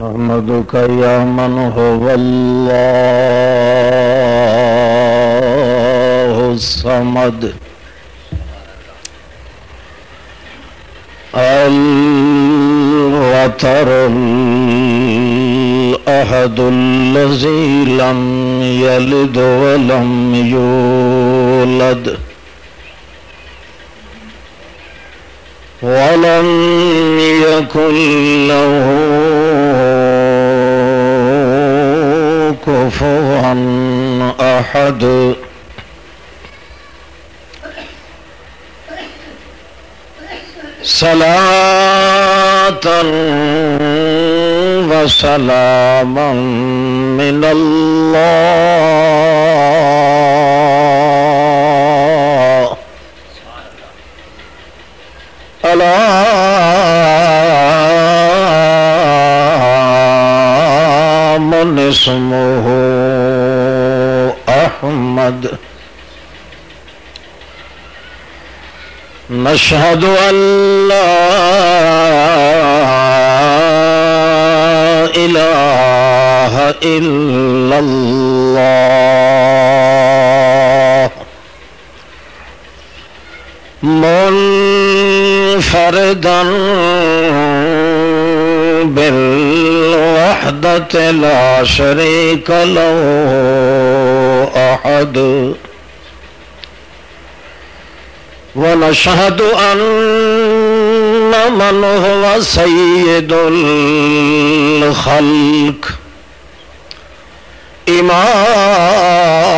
نحمدك يا من هو الله الصمد الوتر الأحد الذي لم يلد ولم يولد ولم يكن له كفوا أحد صلاة وسلاما من الله ألا من اسمه أحمد نشهد أن لا إله إلا الله. منفردا بالوحدة لا شريك له أحد. ونشهد أن من هو سيد الخلق. إمام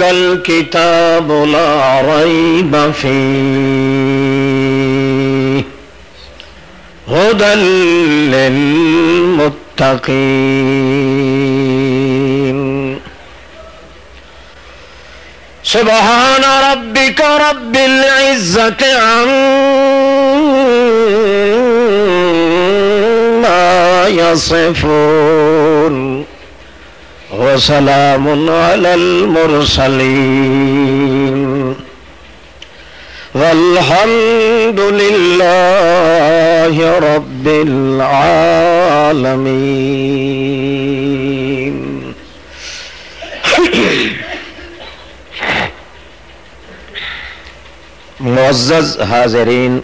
ذلك الكتاب لا ريب فيه. هدى للمتقين. سبحان ربك رب العزة عما يصفون. وسلام على المرسلين. والحمد لله رب العالمين. معزز حاضرین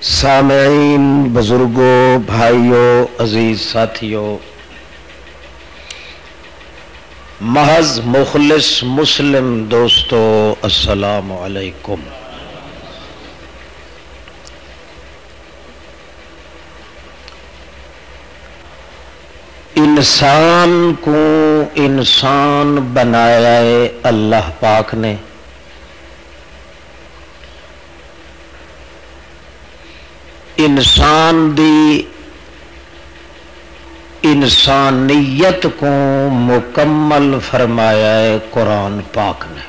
سامعین بزرگوں بھائیوں عزیز ساتھیوں محض مخلص مسلم دوستو، السلام علیکم۔ انسان کو انسان بنایا ہے اللہ پاک نے۔ انسان دی انسانیت کو مکمل فرمایا ہے قرآن پاک نے۔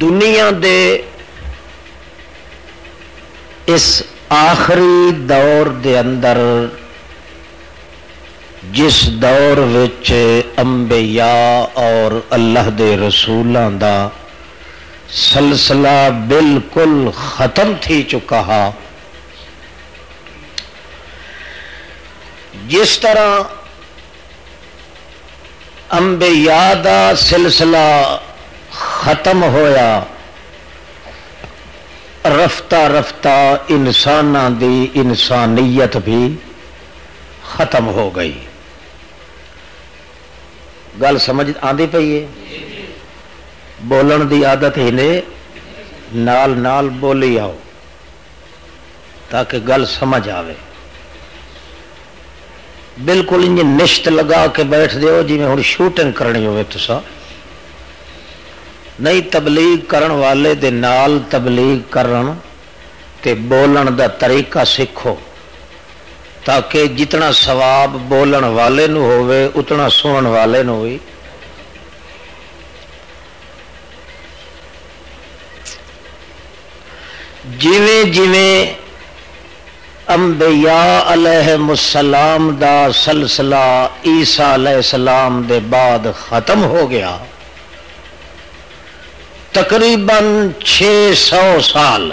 دنیا دے اس آخری دور دے اندر، جس دور وچ انبیاء اور اللہ دے رسولوں دا سلسلہ بالکل ختم تھی چکا جس طرح امبیا سلسلہ ختم ہویا، رفتہ رفتہ انسان دی انسانیت بھی ختم ہو گئی۔ گل سمجھ آتی پی ہے؟ بولن دی عادت ہی نے نال نال بولی آؤ تاکہ گل سمجھ آئے بالکل انج نشت لگا کے بیٹھ دیو جی میں ہوں شوٹنگ کرنی ہوئے تو نہیں تبلیغ کرن والے دے نال تبلیغ کرن تے بولن دا طریقہ سیکھو تاکہ جتنا ثواب بولن والے نو ہوئے اتنا سنن والے نو ہوئی جویں جویں انبیاء علیہ السلام دا سلسلہ عیسیٰ علیہ السلام دے بعد ختم ہو گیا، تقریباً چھ سو سال۔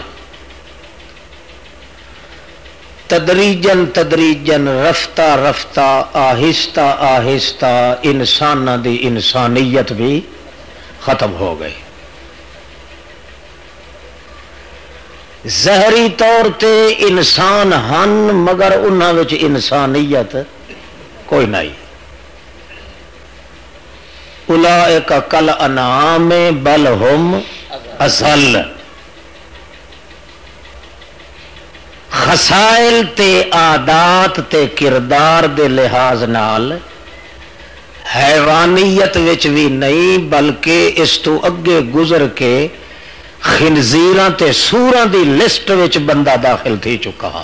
تدریجن تدریجن رفتہ رفتہ آہستہ آہستہ انسان دی انسانیت بھی ختم ہو گئی۔ زہری طور تے انسان ہن، مگر انہوں انسانیت کوئی نہیں۔ الا کل انعام بل ہوم اصل خسائل تے آدات تے کردار دے لحاظ نال حیوانیت وچ بھی نہیں، بلکہ اس تو اگے گزر کے خنزیران تے سوران دی لسٹ وچ بندہ داخل تھی چکا۔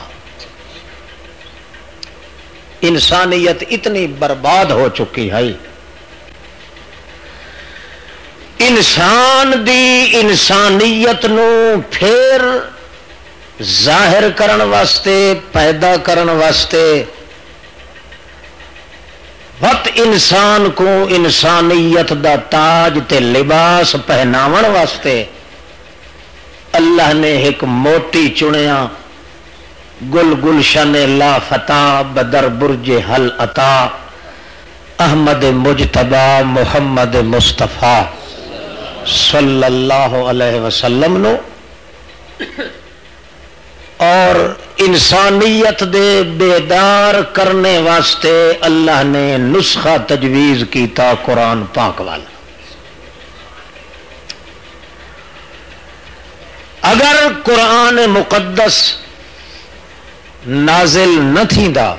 انسانیت اتنی برباد ہو چکی ہے۔ انسان دی انسانیت نو پھر ظاہر کرن واسطے، پیدا کرن واسطے وقت انسان کو انسانیت دا تاج تے لباس پہناون واسطے اللہ نے ایک موٹی چنیا۔ گل گلشن لا فتح بدر برج حل عطا احمد مجتبا محمد مستفا صلی اللہ علیہ وسلم نو۔ اور انسانیت دے بیدار کرنے واسطے اللہ نے نسخہ تجویز کیتا قرآن پاک والا اگر قرآن مقدس نازل نہ تھی دا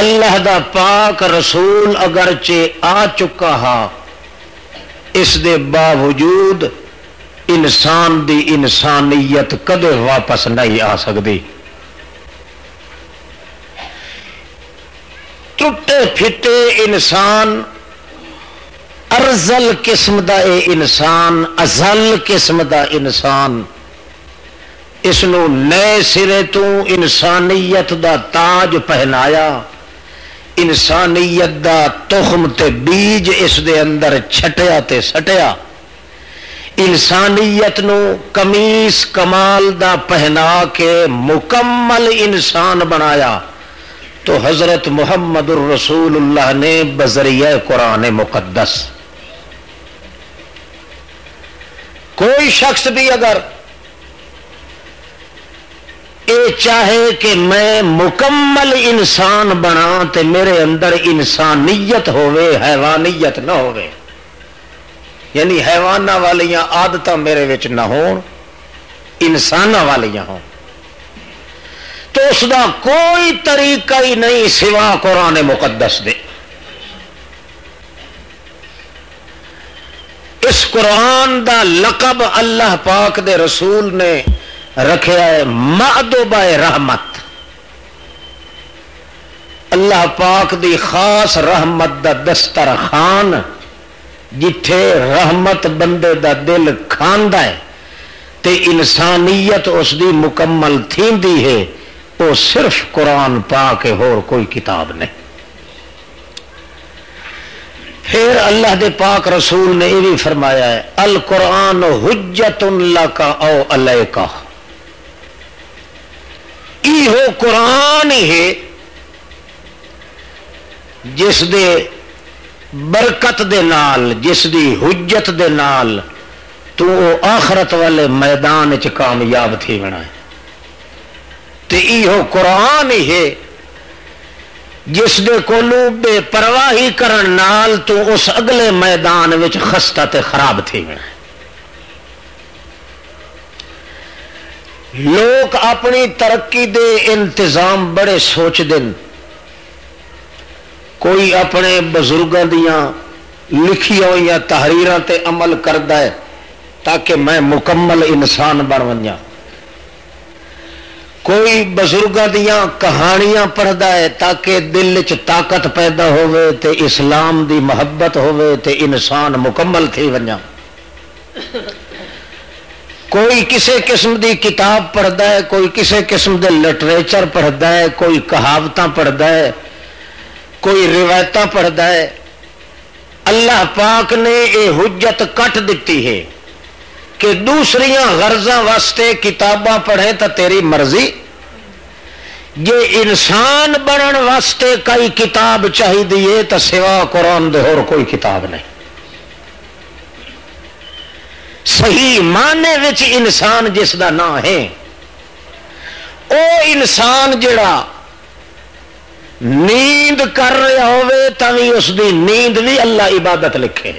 اللہ دا پاک رسول اگرچہ آ چکا ہا، اس دے باوجود انسان دی انسانیت کدے واپس نہیں آ سکتی ٹوٹے پھٹے انسان ارزل قسم دا اے انسان، ازل قسم دا انسان۔ اس نئے سرے تو انسانیت دا تاج پہنایا۔ انسانیت دا تخم تے بیج اس دے اندر چھٹیا تے سٹیا۔ انسانیت نو کمیس کمال دا پہنا کے مکمل انسان بنایا۔ تو حضرت محمد الرسول اللہ نے بذریعہ قرآن مقدس۔ کوئی شخص بھی اگر یہ چاہے کہ میں مکمل انسان بنا تو میرے اندر انسانیت ہوے حیوانیت نہ ہو یعنی حیوان والی آدت میرے وچ نہ ہون انسان والیاں ہوں۔ تو اس کا کوئی طریقہ ہی نہیں سوا قرآن مقدس دے۔ اس قرآن دا لقب اللہ پاک دے رسول نے رکھا ہے مدوبہ رحمت۔ اللہ پاک دی خاص رحمت دا دستر خان جتھے رحمت بندے دا دل کھاندا ہے، تے انسانیت اس دی مکمل تھی ہے وہ صرف قرآن پا کے ہور کوئی کتاب نہیں۔ پھر اللہ دے پاک رسول نے یہ بھی فرمایا ہے، القرآن حجت اللہ کا او اللہ کا ہو قرآن ہے جس دے برکت دے نال، جس دی حجت دے نال تو آخرت والے میدان چ کامیاب تھی بنا ہے۔ یہ قرآن ہی ہے جس دے کولو بے پرواہی کرن نال تو اس اگلے میدان وچ خستہ تے خراب تھی لوگ اپنی ترقی دے انتظام بڑے سوچ دن کوئی اپنے بزرگوں دیا لکھی ہوئی تحریر تے عمل کرتا ہے تاکہ میں مکمل انسان بن ونجا کوئی بزرگوں دیا کہانیاں پڑھتا ہے تاکہ دل چ طاقت پیدا ہوئے تے اسلام دی محبت ہوئے تے انسان مکمل تھی ونجا کوئی کسی قسم دی کتاب پڑھتا ہے، کوئی کسی قسم دے لٹریچر پڑھتا ہے، کوئی کہاوت پڑھتا ہے، کوئی روایت پڑھتا ہے۔ اللہ پاک نے یہ حجت کٹ دیتی ہے کہ دوسری غرضوں واسطے کتاباں پڑھے تو تیری مرضی یہ انسان بنن واسطے کئی کتاب چاہیے تو سوا قرآن دے اور کوئی کتاب نہیں۔ صحیح معنی وچ انسان جس کا نام ہے، او انسان جڑا نیند کر رہا ہوے تھی اس دی نیند بھی اللہ عبادت لکھے۔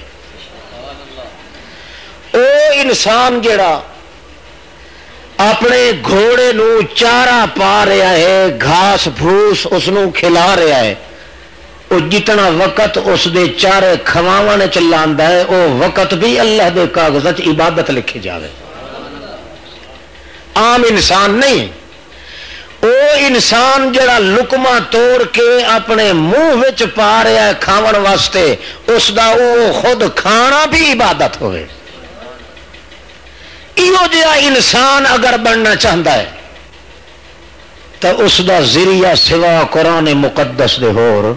او انسان جڑا اپنے گھوڑے نو چارا پا رہا ہے، گھاس پھوس اس کھلا رہا ہے۔ وہ جتنا وقت اس دے چارے کھواو چلا ہے وہ وقت بھی اللہ دے کاغذ عبادت لکھی جائے عام انسان نہیں۔ وہ انسان جڑا لکما توڑ کے اپنے منہ پا رہا ہے کھاون واسطے، اس دا وہ خود کھانا بھی عبادت ہوئے۔ یہ جا انسان اگر بننا چاہتا ہے تو اس دا ذریعہ سوا قرآن مقدس دے ہور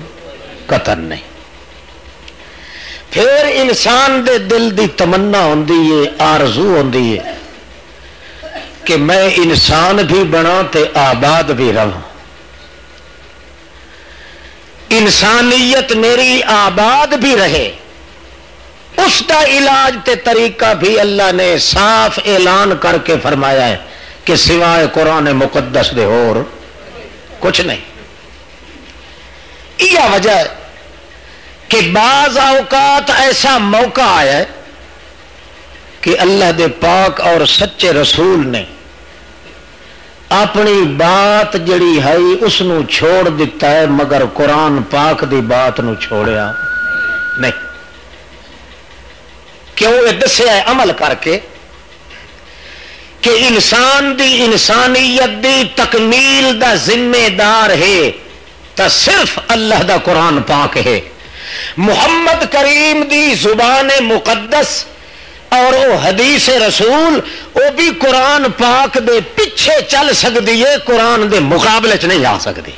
قطر نہیں پھر انسان دے دل دی تمنا ہوں آرزو ہوں کہ میں انسان بھی بنا تے آباد بھی رہا انسانیت میری آباد بھی رہے اس کا علاج تے طریقہ بھی اللہ نے صاف اعلان کر کے فرمایا ہے کہ سوائے قرآن مقدس دے اور کچھ نہیں۔ یہ وجہ ہے کہ بعض اوقات ایسا موقع آیا ہے کہ اللہ دے پاک اور سچے رسول نے اپنی بات جڑی ہے اس چھوڑ دیتا ہے مگر قرآن پاک دی بات نو چھوڑیا نہیں۔ کیوں یہ دسیا عمل کر کے کہ انسان دی انسانیت دی تکمیل دا ذمہ دار ہے تو صرف اللہ دا قرآن پاک ہے۔ محمد کریم دی زبان مقدس اور وہ حدیث رسول وہ بھی قرآن پاک دے پیچھے چل سکتی ہے، قرآن دے مقابلے چ نہیں آ سکتی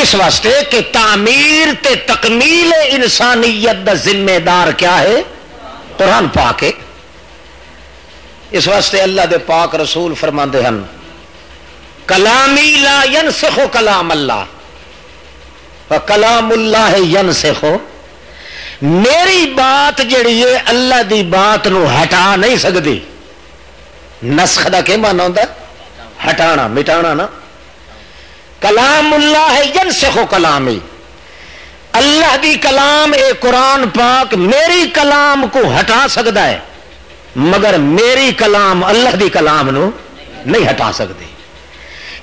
اس واسطے کہ تعمیر تے تکمیل انسانیت دا ذمہ دار کیا ہے؟ قرآن پاک ہے۔ اس واسطے اللہ دے پاک رسول فرما ہیں کلامی لا ینسخو کلام اللہ کلام اللہ ین سکھو میری بات جڑی ہے، اللہ دی بات نو ہٹا نہیں سکتی نسخ کا کیا مانا ہوتا ہٹانا، مٹانا نا۔ کلام اللہ ہے ین سکھو کلام ہی اللہ دی کلام اے قرآن پاک میری کلام کو ہٹا سکتا ہے، مگر میری کلام اللہ دی کلام نو نہیں ہٹا سکتی۔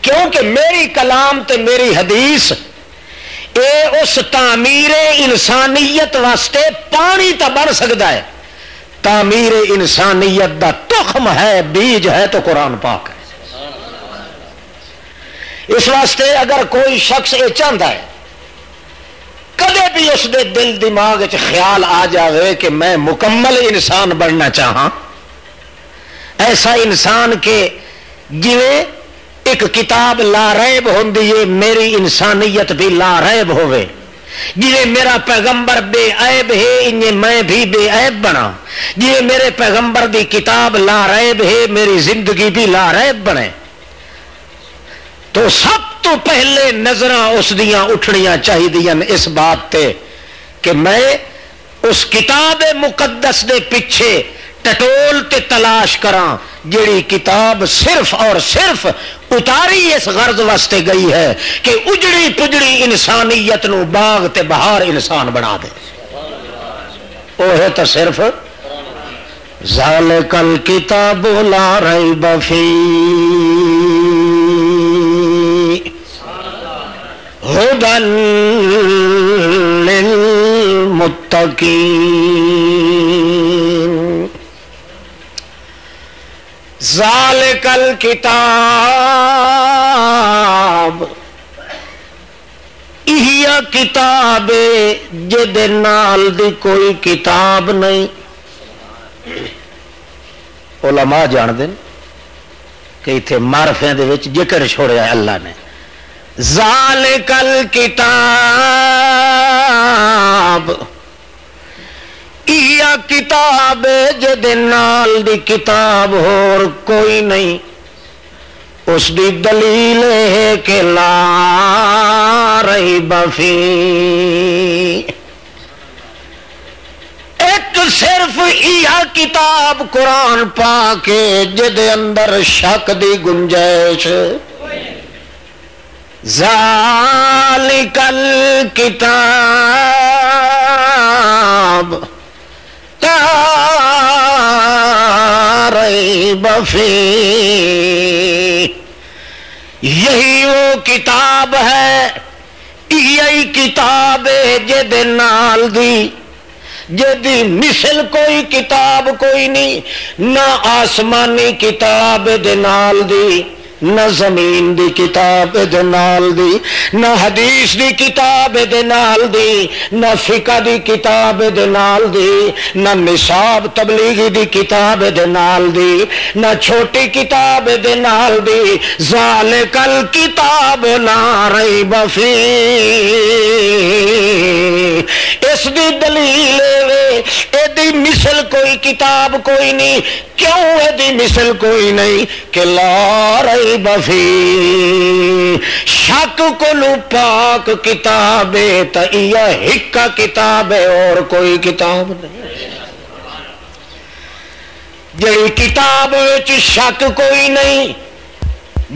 کیونکہ میری کلام تے میری حدیث اے اس تعمیر انسانیت واسطے پانی تو بن سکتا ہے۔ تعمیر انسانیت دا تخم ہے، بیج ہے تو قرآن پاک ہے۔ اس واسطے اگر کوئی شخص یہ چاہتا ہے، کدے بھی اس دے دل دماغ خیال آ جائے کہ میں مکمل انسان بننا چاہاں، ایسا انسان کے جویں ایک کتاب لا ریب ہوں میری انسانیت بھی لا ریب ہوئے جی میرا پیغمبر بے عیب ہے، انہیں میں بھی بے عیب بنا جی میرے پیغمبر دی کتاب لا ریب ہے، میری زندگی بھی لا ریب بنے۔ تو سب تو پہلے نظر اس دیا اٹھنیا چاہیے اس بات تے کہ میں اس کتاب مقدس دے پیچھے ٹٹول تے تلاش کرا جیڑی کتاب صرف اور صرف اتاری اس غرض واسطے گئی ہے کہ اجڑی پجڑی انسانیت نو باغ تے بہار انسان بنا دے۔ وہ ہے تو صرف زال کل کتاب لا رہی بفی ہدن للمتقین۔ زال کل کتاب کتاب نال دی کوئی کتاب نہیں۔ علماء جان دین کہ اتنے مارفیا ذکر چھوڑیا اللہ نے۔ زال کل کتاب۔ کتاب نال دی کتاب ہور کوئی نہیں؟ اس دی دلیل ہے کہ لا رہی بفی ایک صرف یہ کتاب قرآن پا کے جد اندر شک دی گنجائش۔ ذالکل کتاب تاری بفی یہی وہ کتاب ہے، یہی کتاب ہے نال دی۔ جدی مثل کوئی کتاب کوئی نہیں، نہ آسمانی کتاب دے نال دی۔ نہ زمین دی کتاب دے نال دی، نہ حدیث دی کتاب دے نال دی، نہ فقہ دی کتاب دے نال دی، نہ نصاب تبلیغی دی کتاب دے نال دی، نہ چھوٹی کتاب دے نال دی ذالکل کتاب لا ریب فی اس دی دلیل اے دی مثل کوئی کتاب کوئی نہیں، کیوں اے دی مثل کوئی نہیں؟ کہ لا ریب بفی شک کو پاک کتاب ہکا کتاب ہے اور کوئی کتاب نہیں۔ جی کتاب شک کوئی نہیں،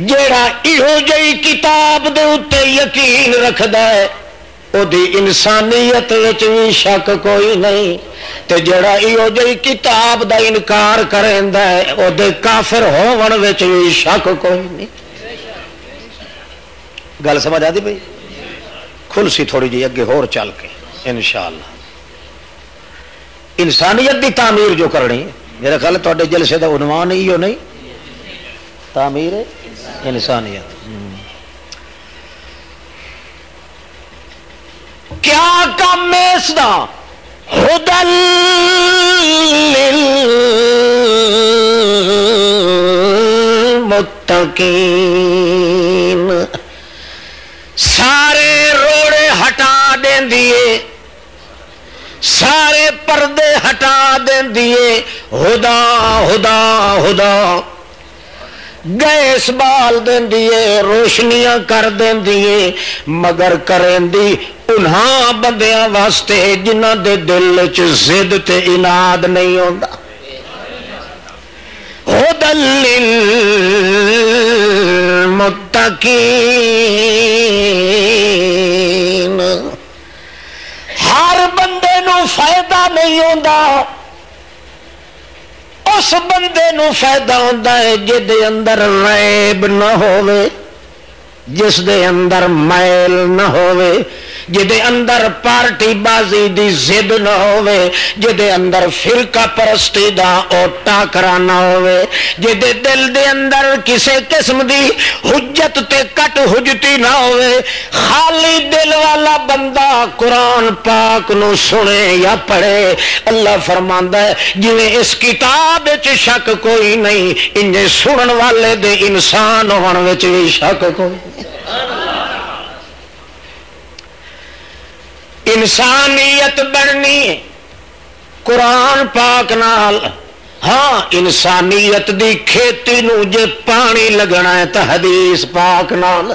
جڑا یہو جی کتاب دے یقین رکھد ہے۔ وہ انسانیت بھی شک کوئی نہیں تے جڑا یہ جی کتاب دا انکار کرے وہ کافر ہون بھی شک کوئی نہیں گل سمجھ آتی بھائی کھل سی تھوڑی جی اگے ہور چل کے انشاءاللہ انسانیت دی تعمیر جو کرنی میرا خیال تے جلسے کا عنوان ہی ہو نہیں تعمیر انسانیت کیا کام ہے اس کا ہدل متقین سارے روڑے ہٹا دیے سارے پردے ہٹا دیے ہدا ہدا ہدا۔ گیس بال دیے روشنیاں کر دیے مگر کریں دی انہاں بندیاں واسطے جنہ دے دل چد تے اناد نہیں ہوتا متقین ہر بندے نو فائدہ نہیں ہوتا اس بندے نو فائدہ ہوتا ہے جہد اندر ریب نہ ہو جس دے اندر میل نہ ہوئے جدے اندر پارٹی بازی دی زد نہ ہوئے جدے اندر فرقہ پرستی دا او ٹاکرا نہ جدے دل دے اندر کسے قسم دی حجت تے کٹ حجتی نہ ہوئے خالی دل والا بندہ قرآن پاک نو سنے یا پڑھے۔ اللہ فرماندہ ہے جنہیں اس کتاب چ شک کوئی نہیں انجھے سنن والے دے انسان ہونے وچ بھی شک کوئی نہیں۔ انسانیت بننی ہے۔ قرآن پاک نال ہاں انسانیت دی کھیتی نو جے پانی لگنا ہے تو حدیث پاک نال۔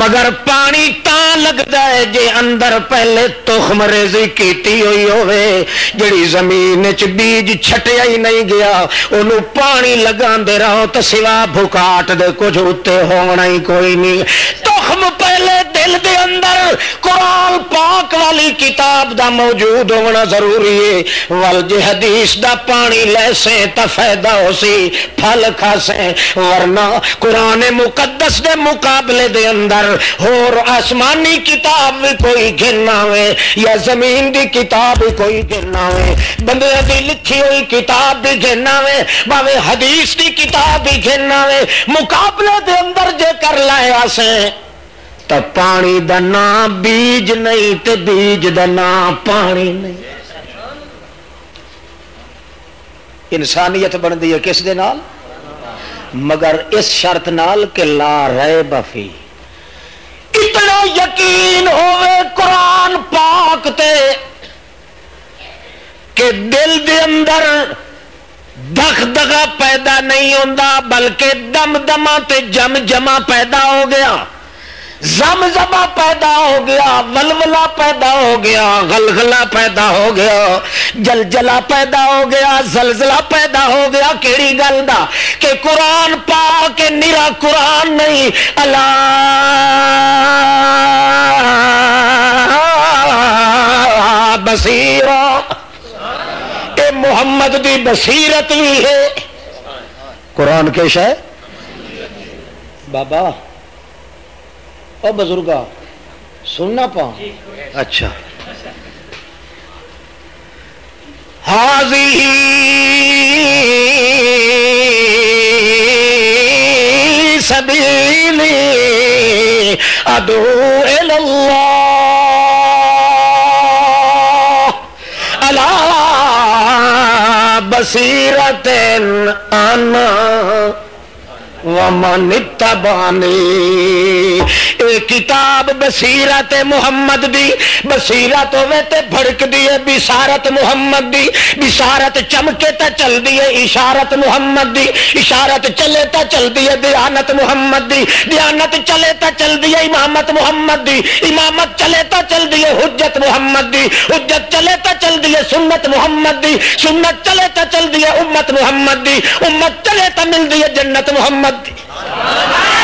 مگر پانی تا لگتا ہے جے اندر پہلے تخم ریزی کیتی ہوئی ہوئے۔ جڑی زمین چ بیج چھٹیا ہی نہیں گیا انہوں پانی لگا دے رہو تو سوا بھکاٹ دے کچھ اتنے ہونا ہی کوئی نہیں۔ تخم پہلے دل دے اندر قرآن پاک والی کتاب دا موجود ہونا ضروری ہے۔ ول جی حدیث دا پانی لے سے تا فائدہ ہو سی، پھل کھا سے ورنہ قرآن مقدس دے مقابلے دے اندر اندر ہور آسمانی کتاب بھی کوئی گرنا ہوئے، یا زمین دی کتاب بھی کوئی گرنا ہوئے۔ بندے دی لکھی ہوئی کتاب بھی گرنا ہوئے، باوے حدیث دی کتاب بھی گرنا ہوئے۔ مقابلے دے اندر جے کر لائے آسے تو پانی دا نام بیج نہیں تے بیج دا نام پانی نہیں۔ انسانیت بن دی ہے کس دے نال؟ مگر اس شرط نال کہ لا رہے بفی اتنا یقین ہوئے قرآن پاک تے کہ دل دے اندر دخ دگا پیدا نہیں ہوتا بلکہ دم دما تے جم جمع پیدا ہو گیا۔ زم زما پیدا ہو گیا ولولا پیدا ہو گیا گلگلا پیدا ہو گیا جل جلا پیدا ہو گیا، زلزلہ پیدا ہو گیا۔ کیڑی گل دا؟ کہ قرآن پا کے نیرا قرآن نہیں، اللہ بصیر اے محمد دی بصیرت بھی ہے۔ قرآن کے شہ بابا او بزرگا سننا پا اچھا۔ حاضی سبیلی ادو اللہ اللہ بصیرت آنا ومن تبانی کتاب بصیرت محمد دی، بصیرت ہوے تے بھڑک دی ہے بشارت محمد دی۔ بشارت چمکے تا چل دی ہے، اشارت محمد دی۔ اشارت چلے تا چل دی ہے، دیانت محمد دی۔ دیانت چلے تا چل دی ہے، امامت محمد دی۔ امامت چلے تا چل دی ہے، حجت محمد دی۔ حجت چلے تا چل دی ہے، سنت محمد دی۔ سنت چلے تا چل دی ہے، امت محمد دی۔ امت چلے تا مل دی ہے، جنت محمد دی۔ اللہ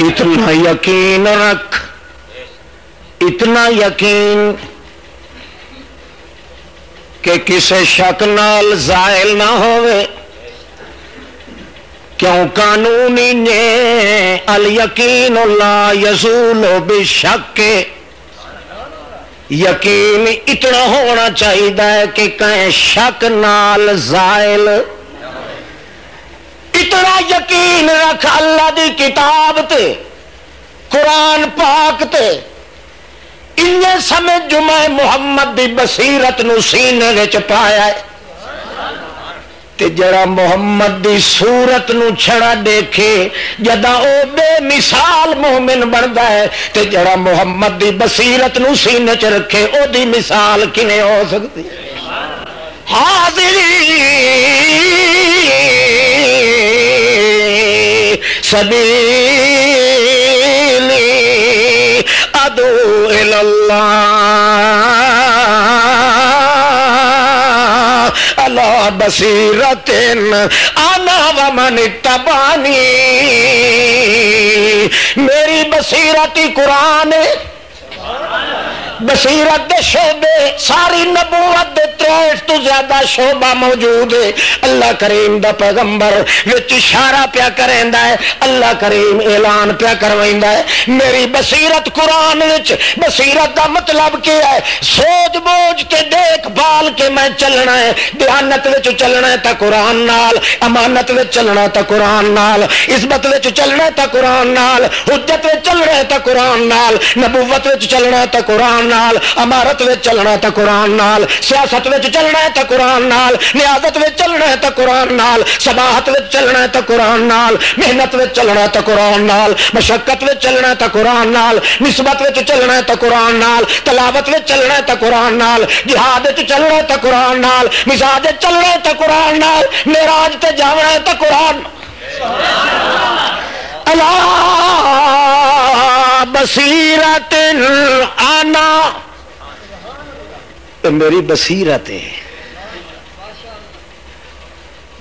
اتنا یقین رکھ۔ اتنا یقین کہ کسی شک نال زائل نہ ہوئے کیوں قانونی نے ال یقین لا یزول بے شک یقین اتنا ہونا چاہیے کہ کہیں شک نال زائل اتنا یقین رکھ اللہ دی کتاب تے، قرآن پاک تے ان سمے جمع محمد دی بصیرت نو سینے پایا ہے۔ تے جڑا محمد دی صورت نو چھڑا دیکھے جدا او بے مثال مومن بنتا ہے، تے جڑا محمد دی بصیرت نو سینے چ رکھے، او دی مثال کنے ہو سکتی؟ حاضری سبیلی ادو اللہ اللہ بصیرت آنا ومن تبانی میری بصیرت قرآن بصیرت دے شعبے، ساری نبوت دے تریٹ تو زیادہ شعبہ موجود ہے۔ اللہ کریم دا پیغمبر وچ اشارہ پیا کریندا ہے، اللہ کریم اعلان پیا کرویندا ہے۔ میری بصیرت قرآن وچ، بصیرت دا مطلب کیا ہے؟ سوچ بوجھ کے دیکھ بھال کے میں چلنا ہے۔ دیانت وچ چلنا ہے تا قرآن نال، امانت وچ چلنا تا قرآن نال۔ عزت وچ چلنا تا قرآن نال۔ حجت وچ چلنا تا قرآن نال۔ نبوت وچ چلنا تا قرآن نال امارت وچ چلنا ہے تا قرآن نال سیاست وچ چلنا ہے تا قرآن نال نیازت وچ چلنا ہے تا قرآن نال سباہت وچ چلنا ہے تا قرآن نال محنت وچ چلنا ہے تا قرآن نال مشقت وچ چلنا ہے تا قرآن نال نسبت وچ چلنا ہے تا قرآن نال تلاوت وچ چلنا ہے تا قرآن نال جہاد وچ چلنا ہے تا قرآن نال مزاج چلنا ہے تا قرآن نال معراج تے جاونا ہے تا قرآن اللہ بصیرت آنا۔ میری بصیرت ہے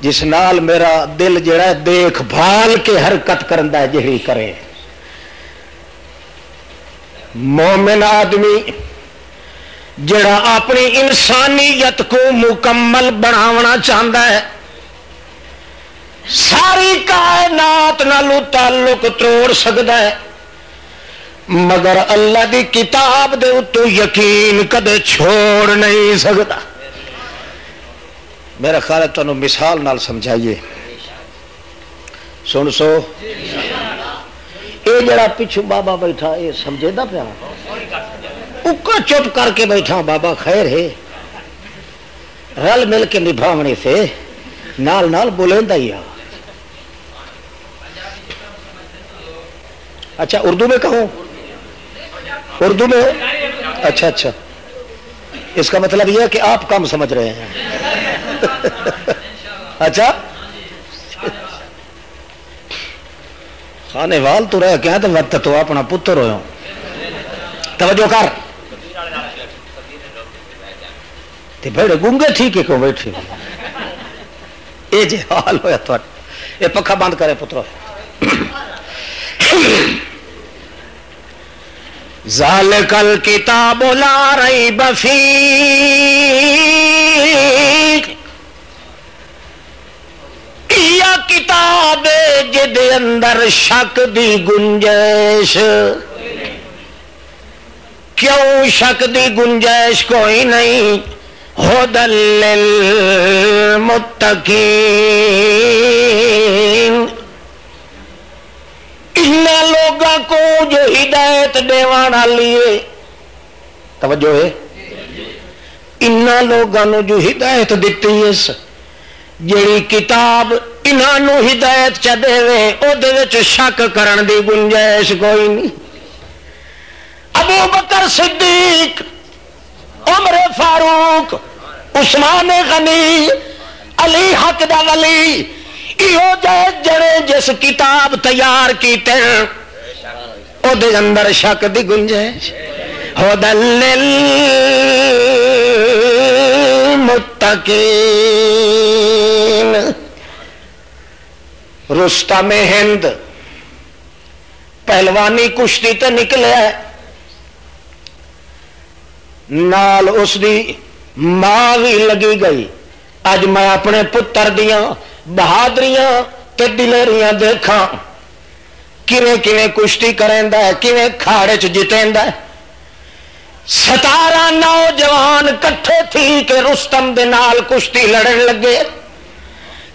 جس نال میرا دل جڑا ہے، دیکھ بھال کے حرکت کرتا ہے، جہی کرے۔ مومن آدمی جڑا اپنی انسانیت کو مکمل بناونا چاہتا ہے، ساری کائنات نالو تعلق توڑ سکتا ہے۔ مگر اللہ دی کتاب دے اتو یقین کدے چھوڑ نہیں سکتا۔ میرا خیال ہے تمہیں مثال نال سمجھائیے۔ سن سو۔ یہ جڑا پچھو بابا بیٹھا، یہ سمجھے دا پیا۔ اکا چپ کر کے بیٹھا، بابا خیر ہے۔ رل مل کے نبھاونے سے نال نال بولیں ہی آ۔ اچھا اردو میں کہوں؟ اردو میں؟ اچھا اچھا۔ اس کا مطلب یہ ہے کہ آپ کم سمجھ رہے ہیں۔ اچھا۔ خانے وال تو رہ کیا تو وقت تو اپنا پتر ہو توجہ کر۔ بڑے گونگے ٹھیک ہے کیوں بیٹھے؟ یہ جی حال ہوا یہ پکھا بند کرے پتر ذالکل کتاب لا رہی بفی کتاب جد اندر شک دی گنجائش؟ کیوں شک دی گنجائش کوئی نہیں؟ ہو دل متقین لوگوں کو جو ہدایت دیوانا لیے توجہ ہے۔ ان لوگوں جو ہدایت دیتی اس، جیڑی کتاب انہوں ہدایت چ دے وہ شک کرن دی گنجائش کوئی نہیں۔ ابو بکر صدیق، عمر فاروق، عثمان غنی، علی حق دا ولی ہو جائے جڑے جس کتاب تیار کیتے ہیں، او دے اندر شک دی گنجائش۔ ہو دل متقین۔ رستا میں ہند۔ پہلوانی کشتی تو نکلے نال اس دی ماں بھی لگی گئی۔ اج میں اپنے پتر دیا بہادریاں تے دلیریاں دیکھاں کیویں کیویں کشتی کریں کیویں کھاڑے چ جتیں ستارہ نوجوان کٹھے تھی کہ رستم دے نال کشتی لڑن لگے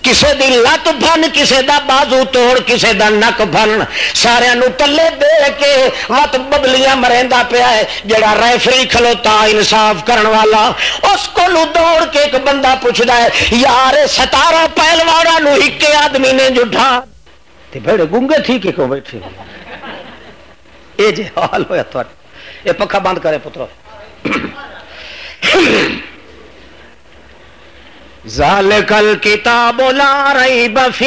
کسے دی لت بن کسے دا بازو توڑ کسے دا نک بن سارے تلے دے کے وت ببلیاں مریندا پیا ہے جڑا ریفری کھلوتا انصاف کرن والا اس کو دوڑ کے ایک بندہ پوچھتا ہے یار ستارہ پہلوانا نو ہکے آدمی نے جٹھا تے بڑے گونگے تھی کہ کیوں بیٹھے اے جے حال ہویا تو یہ پکھا بند کرے پترو ذالکل کتاب لا رہی بفی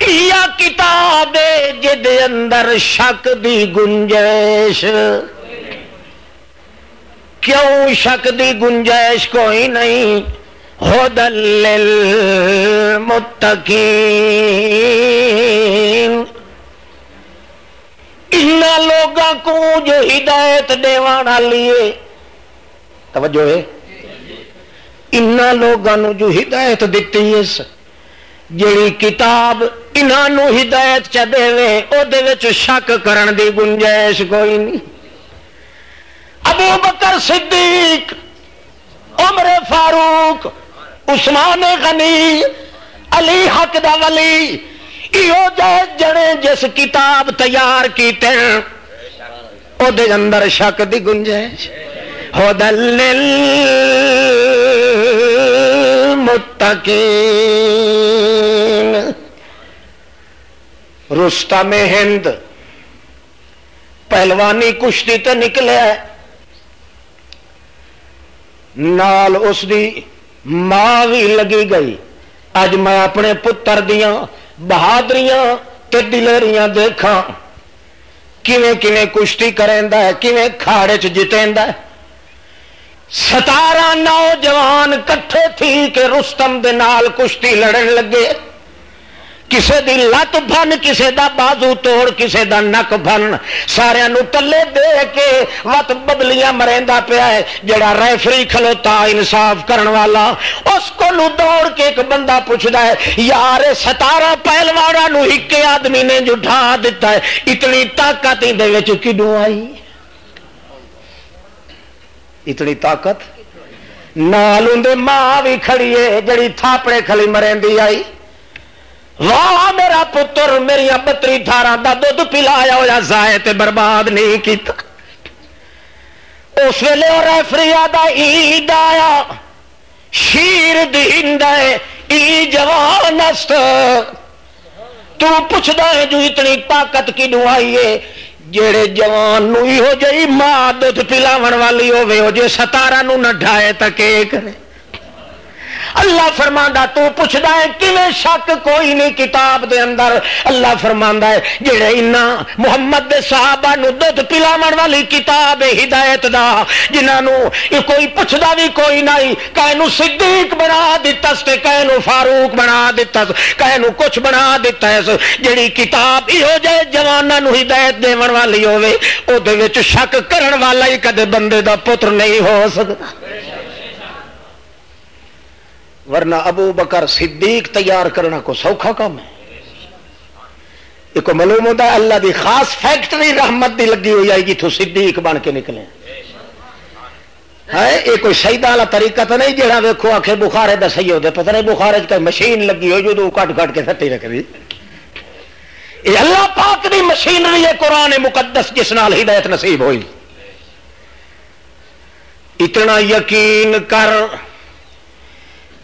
یا کتاب جد اندر شک دی گنجائش۔ کیوں شک دی گنجائش کوئی نہیں؟ ہو دل متقین ان لوگوں کو جو ہدایت دیوانا لیے توجہ ہے۔ ان لوگوں جو ہدایت دیتی ہے جیڑی کتاب انہوں ہدایت چ دے وہ شک کرن دی گنجائش کوئی نہیں۔ ابو بکر صدیق، عمر فاروق، عثمان غنی، علی حق دا ولی جائے جڑے جس کتاب تیار کیتے ہیں، او دے اندر شک دی گنجائش۔ ہو دل متقین۔ رستا میں ہند۔ پہلوانی کشتی تے نکلے۔ نال اس دی ماں بھی لگی گئی۔ اج میں اپنے پتر دیا بہادریاں تے دلیریاں دیکھا کیویں کیویں کشتی کریں کیویں کھاڑے چ جتیں ستارہ نوجوان کٹھے تھی کہ رستم دے نال کشتی لڑن لگے کسے دی لت بن کسے دا بازو توڑ، کسے دا نک بن سارے تلے دے کے وت بدلیاں مریندا پیا ہے۔ جڑا ریفری کھلوتا انصاف کرن والا، اس کو دوڑ کے ایک بندہ پوچھتا ہے، یار، ستارہ پہلوانا نو ایک آدمی نے جھا دیتا ہے، اتنی طاقت کدو آئی؟ اتنی طاقت؟ نال ماں بھی کھڑی ہے، جڑی تھاپڑے کھلی مرندی آئی۔ واہ، میرا پتر میری بتری تھارا کا دھد پلایا ہوا زائے برباد نہیں کیتا۔ اس ویلے ریفری آدھا عید آیا۔ شیر دند ای جوان تو پوچھتا ہے جو اتنی طاقت کی آئی ہے جڑے جوان نو ہو جی ماں دھد پلاو والی ہوے جی ستارا نہ ڈھائے تک کرے اللہ فرما تو پوچھتا ہے کھے شک کوئی نہیں کتاب دے اندر؟ اللہ فرما ہے جہے اینا محمد دے صحابہ نو دھد پلاو والی کتاب ہدایت دا جنہوں کوئی پوچھتا بھی کوئی نہیں کہ صدیق بنا دتس کہ فاروق بنا دتس کہ کچھ بنا دتا ہے جیڑی کتاب یہ جائے جوانوں ہدایت دے والی ہوے وہ شک کرن والا ہی کدے بندے دا پتر نہیں ہو سکتا ورنہ ابو بکر صدیق تیار کرنا کو سوکھا کام ہے۔ ایک معلوم ہوتا ہے اللہ دی خاص فیکٹری رحمت دی لگی ہوئی آئے گی، تو صدیق بن کے نکلے۔ ہے یہ کوئی شہید والا طریقہ تو نہیں جہاں ویکو آخر بخارے دا صحیح ہوتے پتہ نہیں بخارے کا مشین لگی ہوئی جو کٹ کٹ کے سٹی رکھ دی۔ یہ اللہ پاک دی مشینری ہے، قرآن مقدس جس نال ہدایت نصیب ہوئی۔ اتنا یقین کر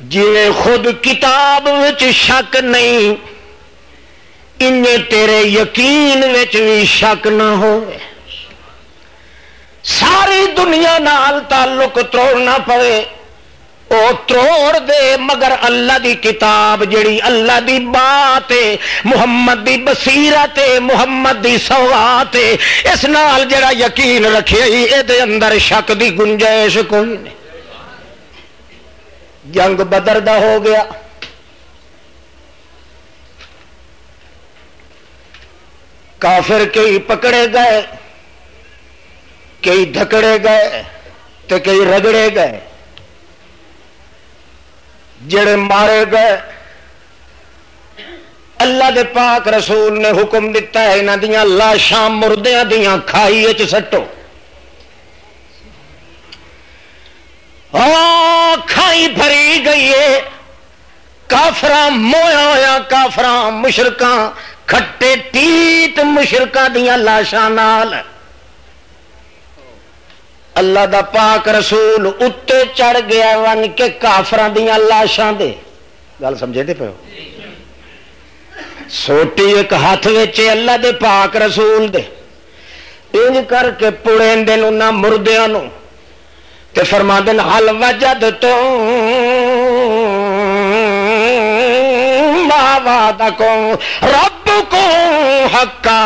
جی خود کتاب شک نہیں ان تیرے یقین بھی شک نہ ہو ساری دنیا نال تعلق توڑنا پڑے۔ وہ تروڑ دے مگر اللہ دی کتاب جڑی اللہ دی بات محمد دی بصیرت محمد دی سوات اس نال جڑا یقین رکھے یہ اندر شک دی گنجائش کوئی نہیں۔ جنگ بدر دا ہو گیا۔ کافر کئی پکڑے گئے، کئی دھکڑے گئے تو کئی رگڑے گئے۔ جڑے مارے گئے، اللہ دے پاک رسول نے حکم دیتا ہے یہاں دیا لاشاں مردیاں دیا کھائی سٹو۔ کھائی بھری گئی ہے۔ کافر مویا ہوا کافر مشرق کھٹے ٹیت مشرق دیا لاشاں اللہ دا پاک رسول اتنے چڑھ گیا ون کے کافر دیا لاشاں دے۔ گل سمجھے دے پہ سوٹی ایک ہاتھ ویچے اللہ دے پاک رسول دے۔ انج کر کے پڑے دن مردیاں نو تے فرما دن حل وجد تو وعدہ کو رب کو حقا۔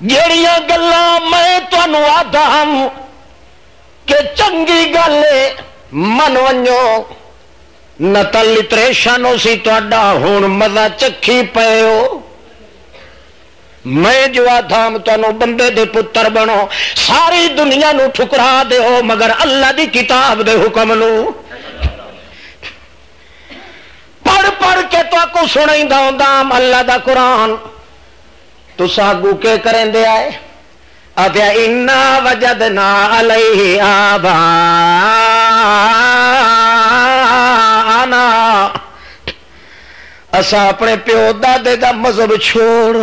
جڑیاں گلا میں تمہوں آدھا کہ چنگی گل من ونجو نتل تریشن سی تا ہوں مزہ چکھی پے ہو۔ میں جو آدھام تمہوں بندے دے پتر بنو ساری دنیا نو ٹھکرا دے ہو مگر اللہ دی کتاب دے حکم نو۔ پڑھ پڑھ کے تو کو سنائی دام اللہ دا قرآن۔ تو ساگو کے کریں دے آئے ابیا انا وجد نا علیہ آبا اسا اپنے پیو دادے دا مذہب چھوڑ۔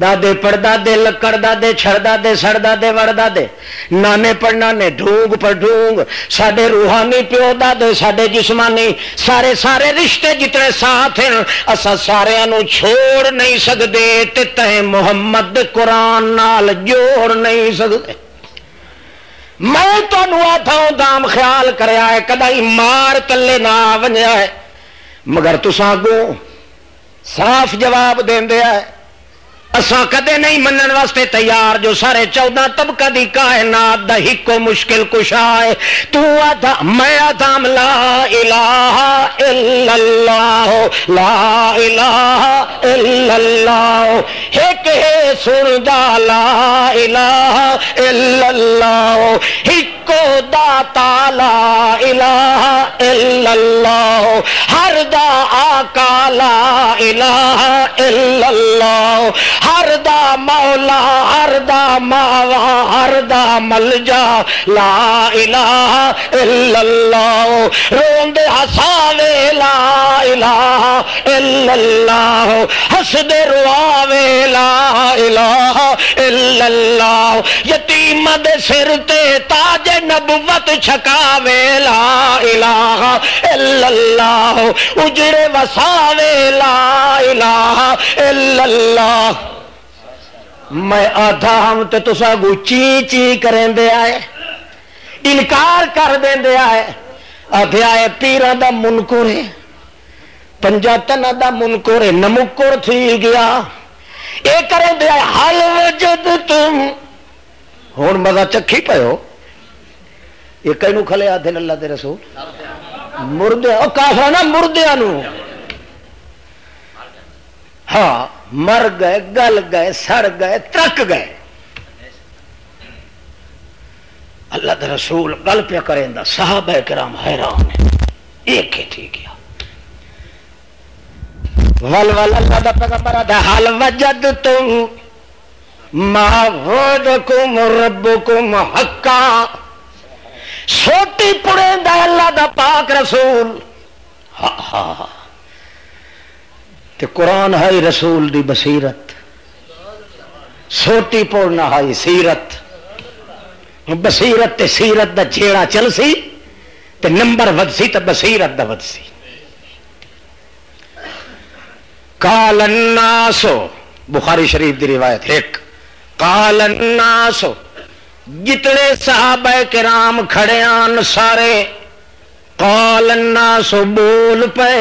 دادے پڑ لکڑ دادے چھڑ دادے سڑ دادے وڑ دادے نانے پڑ نانے، ڈھونگ پر ڈھونگ۔ سڈے روحانی پیو دادے سڈے جسمانی سارے سارے رشتے جتنے ساتھ ہیں اصا سارا چھوڑ نہیں سکتے تے محمد قرآن نال جوڑ نہیں سکتے میں تمہوں آتا دام خیال کریا ہے کدی مار تلے نہ ونیا ہے۔ مگر تسا گو صاف جواب دیا ہے اساں کدے نہیں منن واسطے تیار، جو سارے چودہ طبقہ دی کائنات دا ہکو مشکل کشا ہے۔ تو آدھا، میں آدھام لا الہ الا اللہ، لا الہ الا اللہ۔ ایک ہے سن دا لا الہ الا اللہ۔ ہکو داتا لا الہ الا اللہ۔ ہر دا آقا لا الہ الا اللہ۔ ہر دا مولا، ہر دا ماوا، ہر دا مل جا لا الہ الا اللہ۔ روندے ہساوے، لا الہ الا اللہ۔ ہس دے رواوے، لا الہ الا اللہ۔ یتیم دے سر تے تاج نبوت چھکاوے، لا الہ الا اللہ۔ اجڑے وساوے، لا الہ الا اللہ۔ میں آدھا ہم تو تصا گو چی چی کریں دے آئے، انکار کر دیں دے آئے۔ آدھے آئے پیران دا منکور ہے پنجاتن دا منکور ہے نمکور تھی گیا۔ اے کریں دے آئے حل وجد تم۔ ہون مزہ چکھی پہ ہو۔ یہ کئی کھلے آدھے اللہ دے رسول؟ مردے، او کافرہ نا مردے آنو ہاں۔ مر گئے، گل گئے، سڑ گئے، ترک گئے۔ اللہ دا رسول گل پہ کریں دا صحابہ کرام حیران ایک ہی تھی گیا۔ ول ول، اللہ دا پیغمبر دا حال وجد تم معبودکم ربکم حقا۔ سوٹی پڑے دا اللہ دا پاک رسول۔ ہاں ہاں تے قرآن ہے رسول دی بصیرت، سوٹی پوڑنا ہے سیرت۔ بصیرت تے سیرت دا جیڑا چل سی تے نمبر ود سی تے بصیرت دا ود سی کال الناسو بخاری شریف دی روایت ایک۔ کال الناسو جتنے صحابہ کرام کھڑے آن سارے۔ کال الناسو بول پے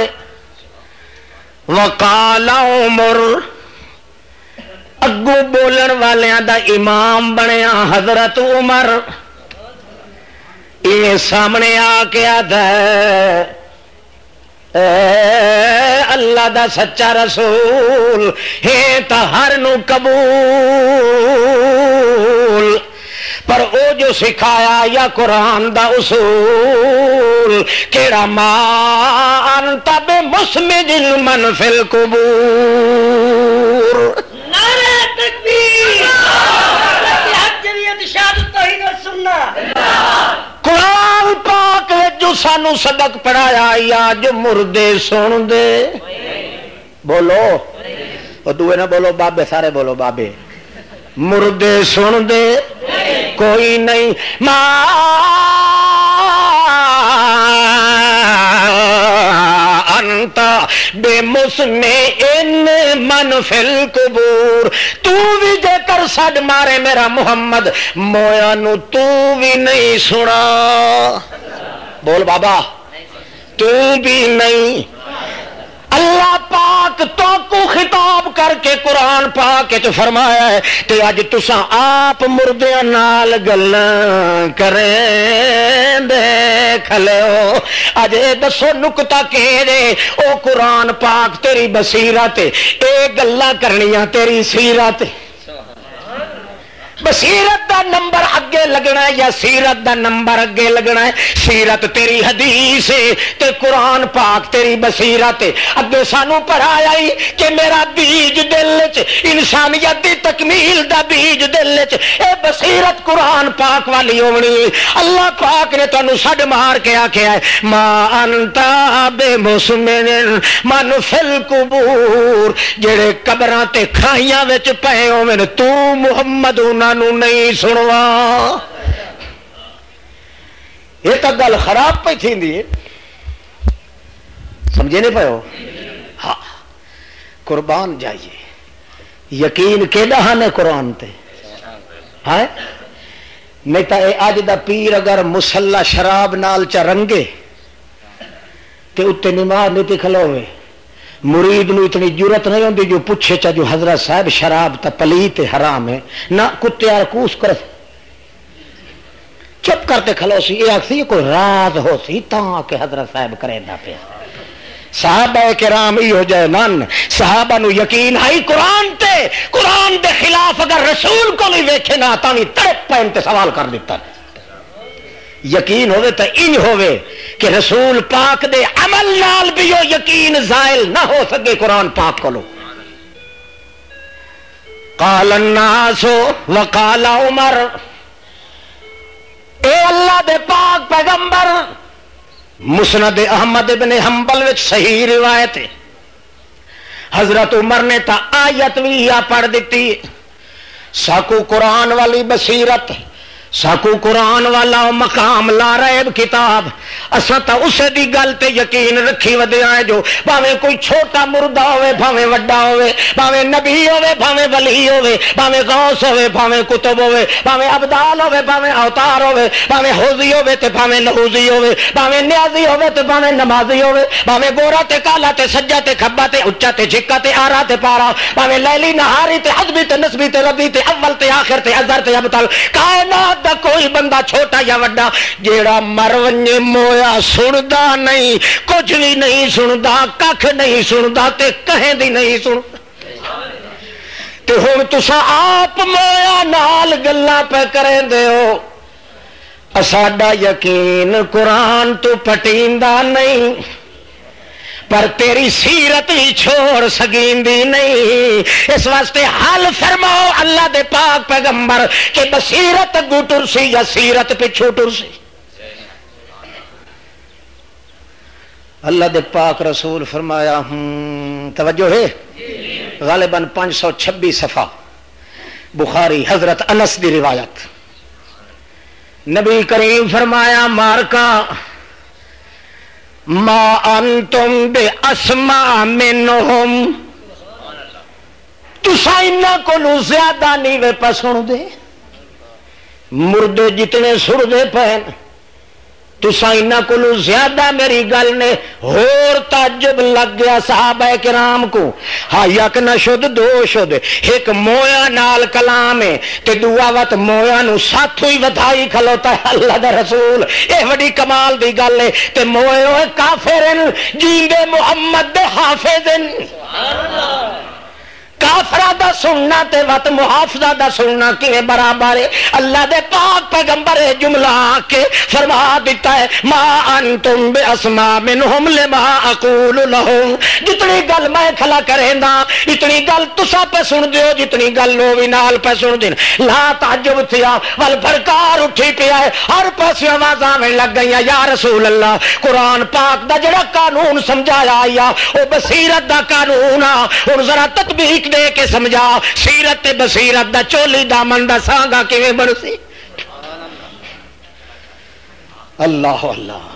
وکال عمر اگو بولن والوں دا امام بنیا حضرت عمر۔ یہ سامنے آ کے اللہ دا سچا رسول، ہے تو ہر نو قبول۔ پر او جو سکھایا یا قرآن دا اصول کیڑا مان تب مسم جل من فل کبور قرآن پاک جو سانو سبق پڑھایا یا جو مردے سن دے۔ بولو۔ دوے نہ بولو بابے سارے بولو بابے۔ مردے سن دے۔ کوئی نہیں۔ انتا بے مسمے ان من فل کبور تو بھی جے کر سڈ مارے میرا محمد، مویا نو تو بھی نہیں سنا۔ بول بابا، تو بھی نہیں۔ اللہ پاک تو کو خطاب کر کے قرآن پاک چ فرمایا ہے تے اج تساں آپ مردیا نال گلاں کریں دے کھلو اج دسو نکتا کہ دے۔ او قرآن پاک تیری بصیرت اے گلاں کرنیاں تیری سیرت بصیرت دا نمبر اگے لگنا ہے یا سیرت دا نمبر اگے لگنا ہے؟ سیرت تیری حدیث ہے تے قرآن پاک تیری بصیرت ہے۔ اگے سانو پڑھایا ہی کہ میرا بیج دل چ، انسانیت دی تکمیل دا بیج دل چ۔ اے بصیرت قرآن پاک والی ہونی اللہ پاک نے تانوں سڈ مار کے آکھیا ہے، ما انتا بے مسمن من فل قبور جڑے قبراں تے کھائیاں وچ پئے ہوویں تو محمد انہاں نہیں سنوا یہ تو گل خراب پہ تھی سمجھے نہیں پاؤ ہاں۔ قربان جائیے۔ یقین کہ ہاں نے قرآن تے؟ ہاں نہیں تو اج دا پیر اگر مسلا شراب نال چ رنگے، تے اتنے نماز نہیں کھلوے مرید نو اتنی ضرورت نہیں ہوتی جو پوچھے چا جو حضرت صاحب شراب تا پلیت حرام ہے، نہ کتے کوس کر چپ کرتے کھلو سی، یہ آخسی کوئی راز ہو سی تا کہ حضرت صاحب کرے نہ پیا۔ صحابہ کرام ہی ہو جائے نن، صحابہ نو یقین ہائی قرآن تے۔ قرآن دے خلاف اگر رسول کو نہیں ویکھے نہ تانی تڑپ پہن سوال کر دیتا۔ ہے یقین ہوئے تو ان ہوئے کہ رسول پاک دے عمل نال بھی ہو یقین زائل نہ ہو سکے قرآن پاک کو لو قال الناس وقال عمر۔ اے اللہ دے پاک پیغمبر، مسند احمد ابن حنبل وچ صحیح روایت ہے۔ حضرت عمر نے تا آیت بھی پڑھ دیتی، ساکو قرآن والی بصیرت۔ ساکو قرآن والا مقام لا رہے کتاب اصا تو اسے دی گل تے یقین رکھی ودیا ہے جو بھاوے کوئی چھوٹا مردہ ہوئے بھاوے وڈا ہوئے بھاوے نبی ہوئے بھاوے ولی ہوئے بھاوے غوث ہوئے بھاوے کتب ہوئے بھاوے ابدال ہوئے بھاوے اوتار ہوئے بھاوے حوزی ہوئے تے بھاوے نحوزی ہوئے بھاوے نیازی ہوئے تے بھاوے نمازی ہوئے بھاوے گورا تے کالا تے سجا تے کھبا تے اچا تے جھکا تے آرا تے پارا بھاوے لیلی نہاری تے حضبی تے نسبی تے ربی تے اول تے آخر تے ازر تے ابتال کائنات دا کوئی بندہ چھوٹا یا وڈا، جیڑا مرونج مویا سنتا نہیں، کچھ بھی نہیں سنتا کھ نہیں سنتا تے کہیں دی نہیں سن ہوں تسا آپ مویا نال گلا پہ کریں دے ہو۔ ساڈا یقین قرآن تو پٹیندا نہیں۔ پر تیری سیرت ہی چھوڑ سکیندی نہیں۔ اس واسطے حل فرماؤ اللہ دے پاک پیغمبر کہ بصیرت گٹر سی یا سیرت پچھو ٹر سی۔ اللہ دے پاک رسول فرمایا ہوں توجہ ہے؟ غالباً پانچ سو چھبی صفحہ۔ بخاری حضرت انس دی روایت۔ نبی کریم فرمایا مارکا ما انتم بے اسما منہم تسا کو زیادہ نہیں وے پسن دے مردے جتنے سر دے پہن تسا کو زیادہ میری گل نے ہور تاجب لگ گیا صحابہ کرام کو۔ ہا یک نہ شد، دو شد۔ ایک مویا نال کلام ہے تے دعا وت مویا نو ساتھو ہی ودھائی کھلوتا ہے اللہ دا رسول۔ اے بڑی کمال دی گل ہے تے موئے کافرن جیندے محمد دے حافظن۔ سبحان اللہ۔ کافرا دا سننا تے وت محافظہ دا سننا کیویں برابر ہے؟ اللہ دے پاک پیغمبر جملہ کے فرما دیتا ہے، ما انتم باسماء منهم لما اقول لهم۔ جتنی گل میں کھلا کریندا اتنی گل تسا پہ سن دیو، جتنی گل لو وی نال پہ سن دین۔ لا تعجب تھیا ول فرکار اٹھی پیا ہے۔ ہر پاسے آوازاں لگ گئیاں۔ یا رسول اللہ، قرآن پاک دا جڑا قانون سمجھایا آیا، او بصیرت دا قانون آ۔ ہن ذرا تطبیق دے کے سمجھا سیرت بصیرت دا چولی دامن دا سانگا کیویں بن سی اللہ اللہ۔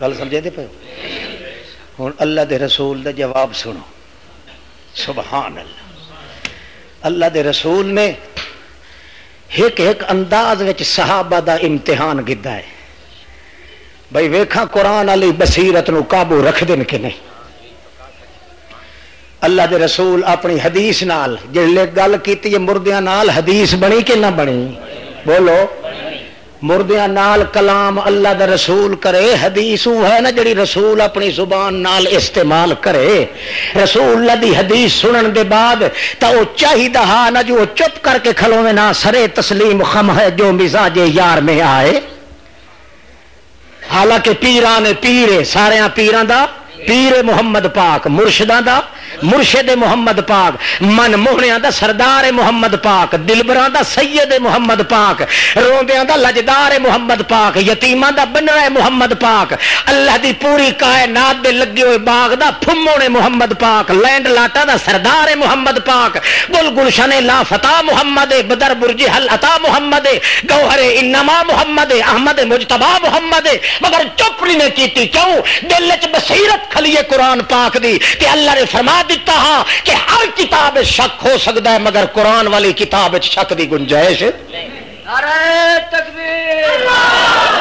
گل سمجھے دے پہ ہوں اللہ دے رسول دا جواب سنو۔ سبحان اللہ۔ اللہ دے رسول نے ایک ایک انداز صحابہ دا امتحان گدا ہے۔ بھائی ویخا قرآن والی بصیرت نو قابو رکھ دین کہ نہیں؟ اللہ دے رسول اپنی حدیث نال جلے گل کی مردیاں نال، حدیث بنی کہ نہ بنی؟ بولو، مردیاں نال کلام اللہ دا رسول کرے، حدیث ہے نا جڑی رسول اپنی زبان نال استعمال کرے۔ رسول اللہ دی حدیث سنن دے بعد تا او چاہیے ہاں نہ جو چپ کر کے کھلو میں نہ سرے تسلیم خم ہے، جو مزاج یار میں آئے۔ حالانکہ پیران پیرے سارے ہاں پیران دا پیر محمد پاک مرشدہ دا، مرشد محمد پاک، من موہنیا دا، سردار محمد پاک دلبران دا، سید محمد پاک روندیاں دا، لجدار محمد پاک یتیمان دا بنر محمد پاک، اللہ دی پوری کائنات دے لگے ہوئے باغ دا، پھمونے محمد پاک، لینڈ لاٹا دا، سردار محمد پاک گل گلشن لا فتح محمد، بدر برج حل عطا محمد، گوہر انما محمد، احمد مجتبا محمد، مگر چپ نہیں کیتی، کیوں؟ دل چ بصیرت کھلیے قرآن پاک دی کہ اللہ نے فرما دیتا ہاں کہ ہر کتاب شک ہو سکتا ہے مگر قرآن والی کتاب شک دی گنجائش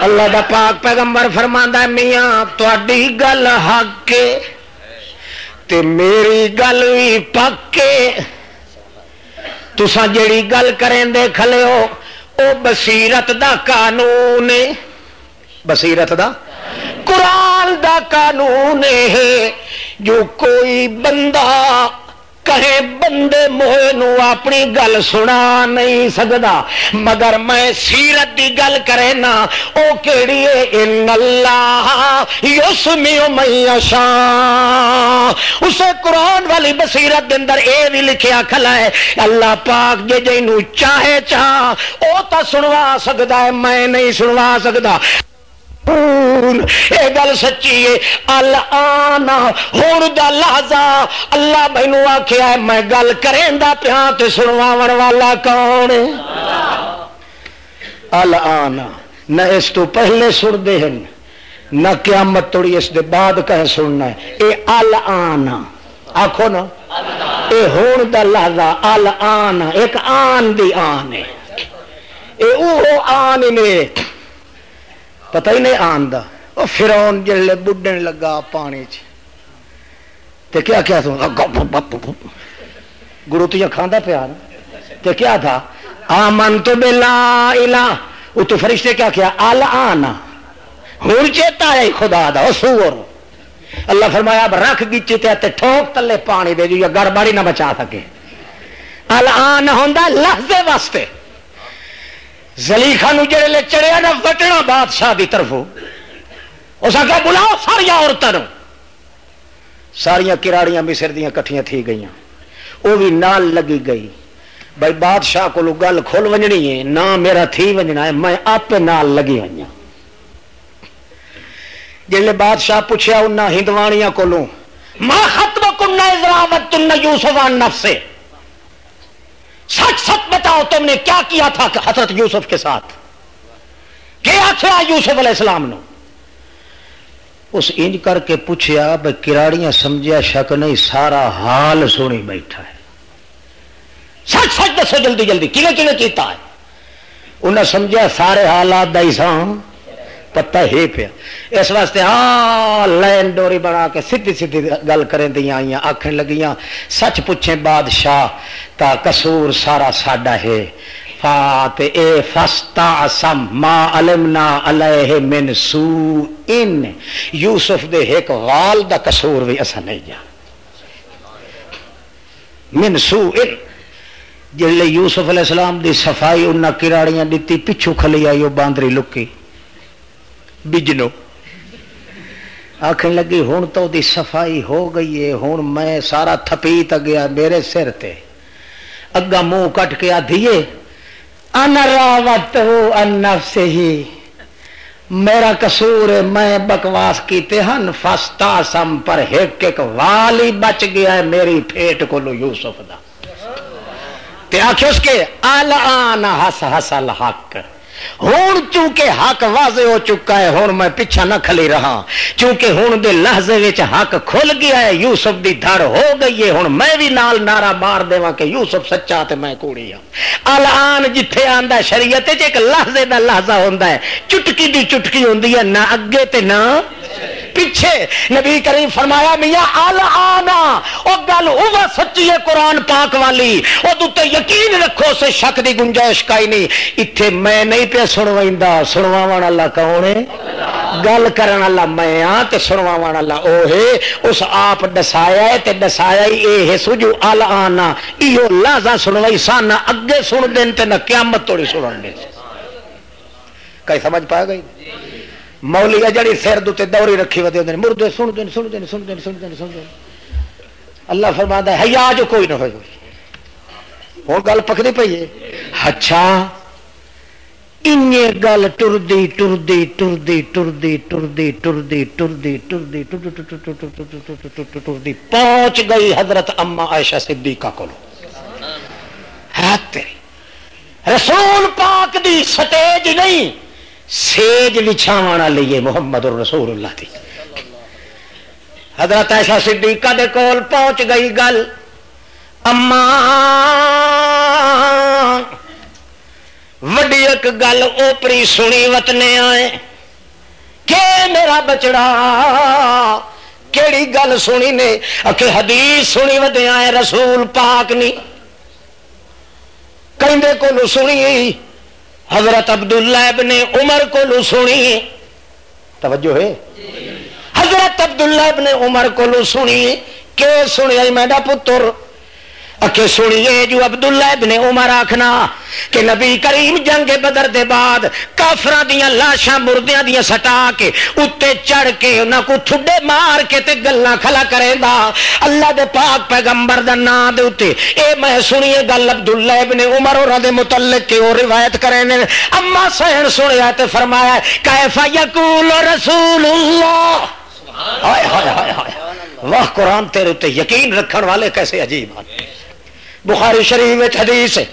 اللہ دا پاک پیغمبر فرما میاں تھی گل حق تے میری گل بھی پکے تسا جیڑی گل کریں دے کھلے ہو او بصیرت دا قانون بصیرت دا؟ قرآن دا قانون ہے، جو کوئی بندہ کہے، بندے موہ نو اپنی گل سنا نہیں سکتا مگر میں سیرت دی گل کرے نا، او کیڑی ہے؟ ان اللہ یسمیو من شاء اسے قرآن والی بصیرت دے اندر اے بھی لکھیا کھلا ہے، اللہ پاک جے جے نو چاہے چاہ، او تا سنوا سکتا ہے، میں نہیں سنوا سکتا یہ گل سچی ہے۔ اللہ ہوں لہذا اللہ مینو آخیا میں گل کریں پیا تو سنوا والا کون النا نہ اس تو پہلے سنتے ہیں، نہ قیامت توڑی اس دے بعد کہیں سننا ہے۔ اے ال آنا آخو نا۔ اے ہون دا لہذا ال آنا ایک آن دی آن ہے۔ اے او آن نے۔ پتہ ہی نہیں آن دا۔ وہ فرون جلے بڈن لگا پانی چ۔ تے کیا کیا تو گرو تو کھانا پیا تے کیا تھا؟ آمن تو بلا الہ۔ وہ تو فرشتے کیا کیا؟ آل آنا ہوں چیتا ہے خدا دا وہ سور۔ اللہ فرمایا، اب رکھ گیچے تے ٹھوک تلے پانی دے جو یا گڑبڑی نہ بچا سکے۔ ال الان ہوں لحظے واسطے۔ زلیخا جڑے لے چڑیا نا، وٹنا بادشاہ کی طرفوں۔ اس آگے بلاؤ ساریا عورتوں ساریا کراڑیاں مصر دیا کٹیاں تھی گئی وہ بھی نال لگی گئی۔ بھائی بادشاہ کو گل کھول ونجنی ہے، نہ میرا تھی ونجنا ہے، میں آپ نال لگی ہوئی ہوں جلے بادشاہ پوچھا ان ہندوانیاں کو ماں ختم کنہ یوسف نفسے۔ سچ سچ بتاؤ تم نے کیا کیا تھا حضرت یوسف کے ساتھ؟ کیا کیا یوسف علیہ السلام نے اس انج کر کے پوچھا بھائی کراڑیاں سمجھا شک نہیں، سارا حال سونی بیٹھا ہے۔ سچ سچ دسو جلدی جلدی کیوں کیوں کیتا ہے؟ انہیں سمجھا سارے حالات دا سام پتا ہی پیا۔ اس واسطے ہاں لین ڈوری بنا کے سیدھی سیدھی گل کریں دیا آئی آخر لگیاں، سچ پوچھیں بادشاہ تا قصور سارا ساڈا ہے۔ فات اے فستا سم ما علمنا علیہ من سو ان یوسف دے ایک غال دا قصور بھی اسا نہیں جا من سو ان جلے یوسف علیہ السلام دی صفائی انہاں کراڑیاں دیتی پچھو کھلی آئی وہ باندری لکی۔ بجنو آخر لگی، ہوں تو دی صفائی ہو گئی ہے، ہوں میں سارا تھپیت گیا میرے سر تے۔ اگا منہ کٹ کے آدھیے انراوت سے ہی۔ میرا قصور میں بکواس کیتے ہن، فستا سم پر ایک ایک والی بچ گیا ہے میری پھیٹ کو لو یوسف دا۔ تے آخ اس کے آل آن ہس ہس الحق۔ ہون چونکہ حق واضح ہو چکا ہے، ہون میں پیچھا نہ کھلی رہا چونکہ ہون دے لحظے لہجے حق کھل گیا ہے، یوسف دی دھڑ ہو گئی ہے۔ ہون میں بھی نال نعرہ مار دے کہ یوسف سچا تے میں کوڑی ہوں الان جتھے آندا شریعت ایک لحظے دا لحظہ ہوندا ہے۔ چٹکی دی چٹکی ہوندی ہے، نہ اگے تے نہ پیچھے نبی کریم فرمایا، میاں آل آنا وہ گل وہ سچی ہے قرآن پاک والی وہ دے یقین رکھو سے شک دی گنجائش کا ہی نہیں۔ اتنے میں نہیں پہ سنوا سنوا والا کون ہے؟ گل کرن والا میں ہاں تے سنوا والا او ہے۔ اس آپ دسایا ہے تے دسایا ہی اے ہے، سجو آل آنا ایو لازا سنوائی سانا اگے سن دین تے نہ قیامت توڑی سنن دے کئی سمجھ پایا گئی؟ مولی ہے جڑی سر دے دوری رکھی ودے ہوتے مردے سن دین سن دین سن دین سن دین سن دین اللہ فرما ہے ہیا جو کوئی نہ ہوئے ہوں گل پکڑی پی ہے اچھا ان گل ٹردی ٹردی ٹردی ٹردی ٹردی ٹردی ٹردی ٹردی ٹردی پہنچ گئی حضرت اما عائشہ صدیقہ کو رسول پاک دی سٹیج نہیں سیج بچھاوا لیے محمد رسول اللہ دی۔ حضرت ایسا صدیقہ دے کول پہنچ گئی گل۔ اما، وڈی ایک گل اوپری سنی وتنے آئے۔ کہ میرا بچڑا، کیڑی گل سنی نے؟ اکے حدیث سنی ودے آئے، رسول پاک نہیں کہیں کو سنی۔ حضرت عبداللہ ابن عمر کو لو سنی۔ توجہ ہے۔ حضرت عبداللہ ابن عمر کو لو سنی۔ کہ سنیا میڈا پتر اکھے سنیے جو عبداللہ ابن عمر آکھنا کہ نبی کریم جنگ بدر دے بعد کافرہ دیاں لاشاں مردیاں دیاں سٹا کے اتے چڑھ کے انہاں کو تھڈے مار کے تے گلنا کھلا کریں دا اللہ دے پاک پیغمبر دا نا دے اتے اے میں سنیے گل عبداللہ ابن عمر اور دے متعلق کے اور روایت کریں اما سہن سنیا تے فرمایا کیفا یکول رسول اللہ؟ ہائے ہائے ہائے ہائے۔ واہ قرآن تیرے تے یقین رکھن والے کیسے عجیب ہیں۔ بخاری شریف حدیث ہے۔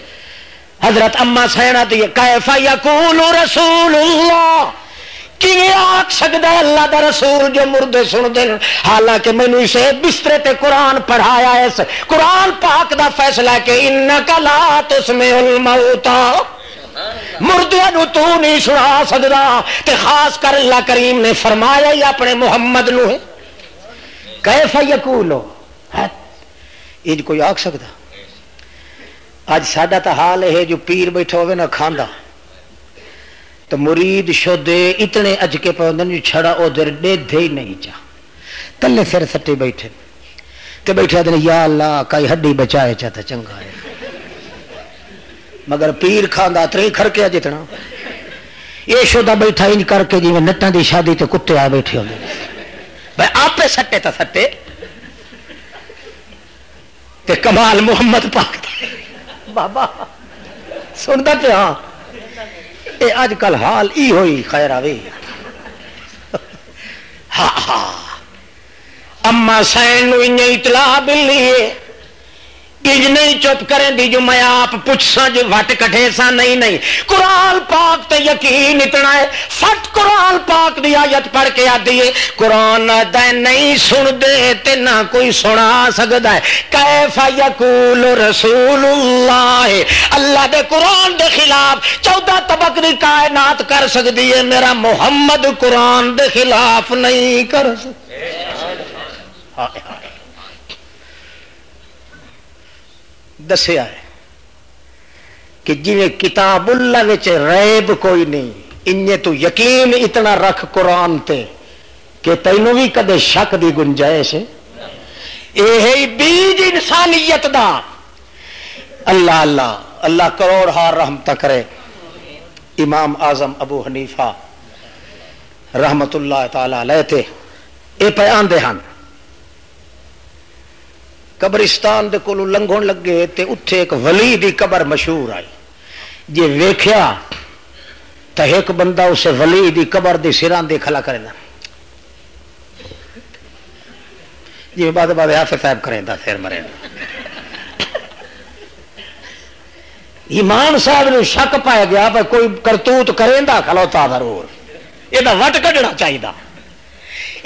حضرت اما سینا دی کیفا یقول رسول اللہ؟ کی آخ سکتا ہے اللہ دا رسول جو مردے سن دین حالانکہ مینو اسے بسترے تے قرآن پڑھایا ہے۔ قرآن پاک دا فیصلہ کہ انکا لا تسمع الموتا۔ مردیا نو تو نہیں سنا سکتا تے خاص کر اللہ کریم نے فرمایا ہی اپنے محمد نو کیفا یقولو یہ ہاں؟ کوئی آخ سکتا اج ساڈا تو حال ہے جو پیر بیٹھا ہوئے نہ کھانا تو مرید شدے اتنے اج کے پودن جو چھڑا ادھر دے دے ہی نہیں چاہ۔ تلے سر سٹے بیٹھے۔ تے بیٹھے دن یا اللہ کئی ہڈی بچائے چاہتا چنگا ہے۔ مگر پیر کھانا تری کھر کے جتنا یہ شدہ بیٹھا ان کر کے جی میں نٹاں دی شادی تے کتے آئے بیٹھے ہوئے بھائی آپ سٹے تا سٹے۔ تے کمال محمد پاک۔ بابا سنتا پیا یہ اج کل حال ای ہوئی، خیر آئی ہاں ہاں۔ اما سین اطلاع ملی کنج نہیں چپ کریں دی جو میں آپ پوچھ سا جو وٹ کٹھے سا نہیں نہیں۔ قرآن پاک تے یقین اتنا ہے، فٹ قرآن پاک دی آیت پڑھ کے آدھی ہے۔ قرآن دے نہیں سن دے تے نہ کوئی سنا سکتا ہے۔ کیفا یقول رسول اللہ؟ اللہ دے قرآن دے خلاف چودہ طبق دی کائنات کر سکتی ہے۔ میرا محمد قرآن دے خلاف نہیں کر سکتا۔ دسیا ہے کہ جی کتاب اللہ ریب کوئی نہیں ان تو یقین اتنا رکھ قرآن تے کہ تینوں بھی کدے شک دی گنجائش یہ بیج انسانیت دا اللہ اللہ اللہ کروڑ ہار رحمت کرے امام اعظم ابو حنیفہ رحمت اللہ تعالی علیہ تھے یہ پہ آدھے ہیں قبرستان دے کولو لنگھن لگے تے اتھے ایک ولی دی قبر مشہور آئی۔ جی ویکھیا تو ایک بندہ اسے ولی دی قبر دی سران دے کھلا کرے دا جی بعد بعد حافظ صاحب کریں دا سیر مرے دا ایمان صاحب نے شک پایا گیا بھائی کوئی کرتوت کریں کرے کھلوتا ضرور۔ یہ وٹ کھنا چاہیے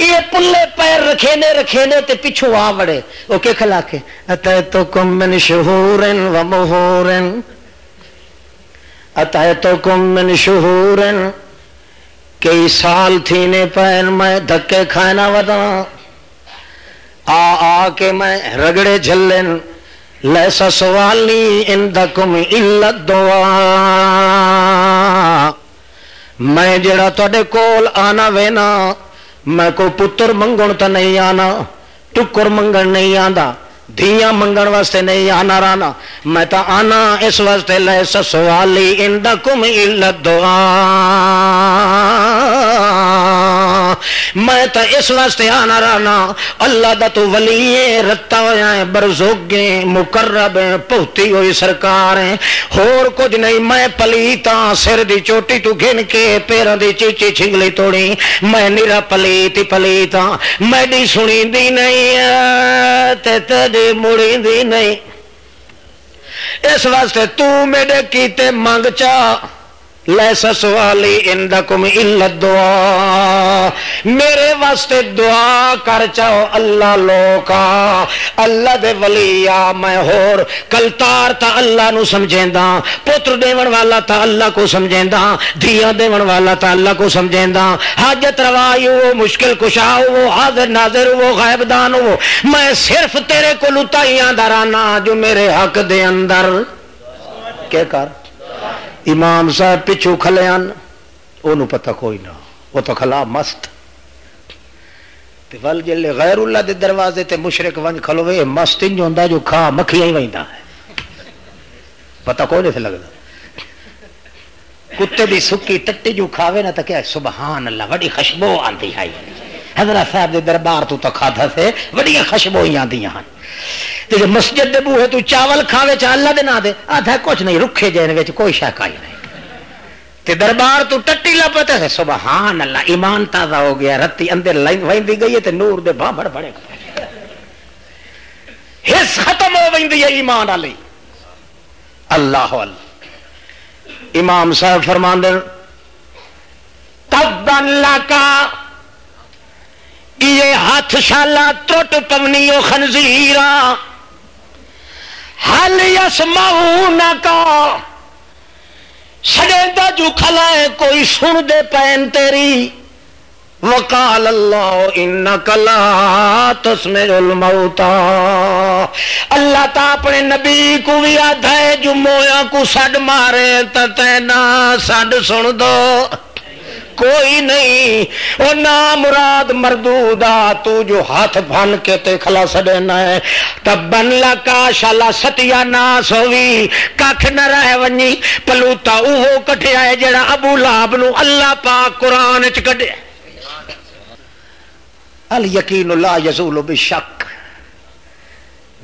یہ پلے پیر رکھے نے رکھے تے پچھو آ بڑے وہ کہ کھلا کے؟ تو کم من شہورن و مہورن۔ اتہ تو کم من شہورن۔ کئی سال تھی نے پین میں دھکے کھانا ودا۔ آ آ کے میں رگڑے جھلن۔ لیسا سوالی اندکم الا دعا۔ میں جڑا تے کول آنا وینا۔ میں کو پتر منگن تو نہیں آنا ٹکر منگن نہیں آتا دیا منگن واسطے نہیں آنا رانا میں تو آنا اس واسطے لے سسوالی انڈ کم دعا میں تو اس واسطے آنا رانا اللہ دا تو ولی رتا ہوا ہے برزوگے مقرب پوتی ہوئی سرکار ہے۔ ہور کچھ نہیں، میں پلیتا سر دی چوٹی تو گن کے پیروں دی چیچی چھنگلی توڑی۔ میں نیرا پلیت پلیتا میں دی سنی دی نہیں تے تیری مڑی دی نہیں۔ اس واسطے تو میرے کیتے منگ چاہ سوالی اندکم الا دعا میرے واسطے دعا کر چاہو اللہ لوکا، اللہ دے ولی آ میں ہور کلتار تا اللہ نو سمجھیندا، پتر دیون والا تا اللہ کو سمجھیندا دھیا دیون والا تا اللہ کو سمجھیندا، حاجت روائی وہ مشکل کشا وہ حاضر ناظر وہ غیب دان وہ میں صرف تیرے کو لتائیاں درانا جو میرے حق دے اندر۔ کیا کر امام صاحب پچھو کھلے وہ پتا کوئی نہ وہ تو کھلا مست۔ ول جلے غیر اللہ دے دروازے تے مشرق ونج کھلو مست انج ہوندا جو کھا مکھیاں ہی ویندا ہے۔ پتہ کوئی نہیں لگدا۔ کتے دی سکی ٹٹی جو کھاوے نا تے کیا سبحان اللہ بڑی خوشبو آندی ہے۔ حضرت صاحب دے دربار تو تو کھادا سے بڑی خوشبو ہی آندیاں ہیں۔ تے مسجد دے بوہے تو چاول کھاوے چا اللہ دے نا دے، آدھا کچھ نہیں، رکھے جائن وچ کوئی شک آئی نہیں۔ تے دربار تو ٹٹی لپتا ہے، سبحان اللہ، ایمان تازہ ہو گیا، رتی اندر لائن ویندی گئی ہے تے نور دے بابڑ بڑے حص ختم ہو ویندی ہے ایمان علی اللہ اللہ امام صاحب فرمان دیں تب کا یہ ہاتھ شالا ٹوٹ پونی خنزیرا ہل یس مہو کا۔ سڑے جو کھلائے کوئی سن دے پین تیری۔ وکال اللہ ان کلا تسم الموتا اللہ تا اپنے نبی کو بھی آدھا ہے، جو مویا کو سڈ مارے تینا سڈ سن دو۔ کوئی نہیں۔ وہ نام مراد مردودا تو جو ہاتھ بن کے تے کھلا سڈنا ہے۔ تب بن لکا شالا ستیا ناس ہوئی کھ نہ رہ ونی۔ پلوتا وہ کٹیا ہے جڑا ابو لاب نو اللہ پاک قرآن چ کڈیا۔ ال یقین لا یزول بشک۔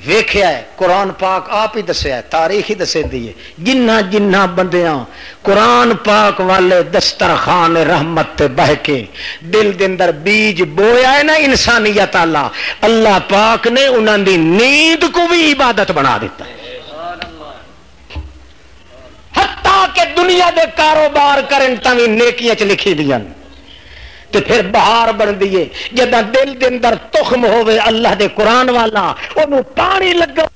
ویخیا ہے، قرآن پاک آپ ہی دسیا تاریخ ہی دسے دیے جنہ جنہ بندیاں قرآن پاک والے دسترخان رحمت بہ کے دل اندر بیج بویا ہے نا انسانیت اللہ اللہ پاک نے انہوں دی نیند کو بھی عبادت بنا دیتا ہے۔ حتیٰ کہ دنیا دے کاروبار کرن تھی نیکیاں چ لکھی دیا تے پھر بہار بن دیے جدہ دل دے اندر تخم ہوے اللہ دے قرآن والا انہوں پانی لگا۔